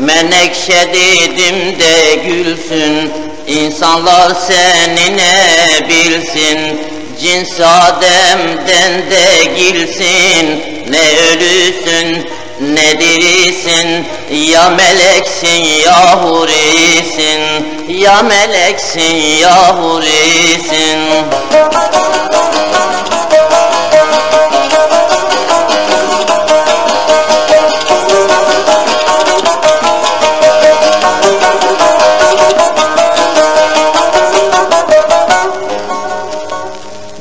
Menekşe dedim de gülsün İnsanlar seni ne bilsin? Cins Adem'den de gilsin Ne ölüsün ne dirisin? Ya meleksin ya hurisin Ya meleksin ya hurisin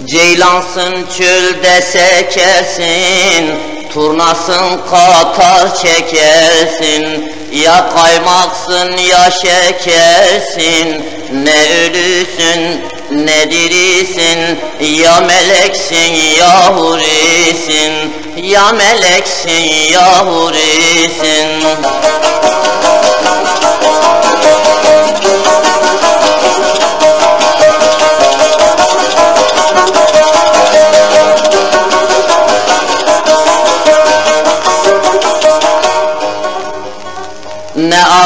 Ceylansın çölde sekersin Turnasın katar çekersin Ya kaymaksın ya şekersin. Ne ölüsün ne dirisin Ya meleksin ya hurisin. Ya meleksin ya hurisin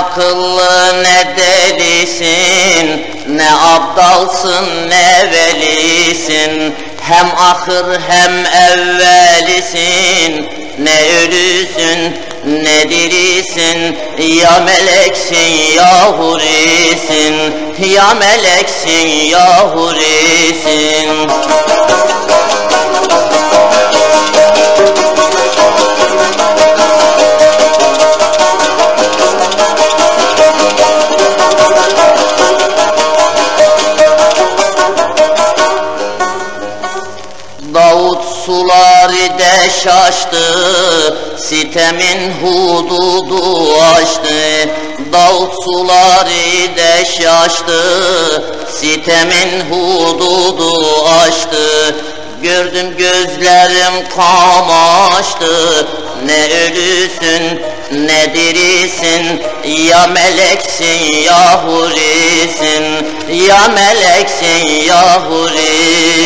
akıllı ne delisin Ne abdalsın ne velisin. Hem ahır hem evvelisin Ne ölüsün ne dirisin. Ya meleksin ya hurisin. Ya meleksin ya hurisin Suları de şaştı Sitemin hududu aştı Davut suları de şaştı Sitemin hududu aştı Gördüm gözlerim kamaştı Ne ölüsün ne dirisin Ya meleksin ya hurisin. Ya meleksin ya hurisin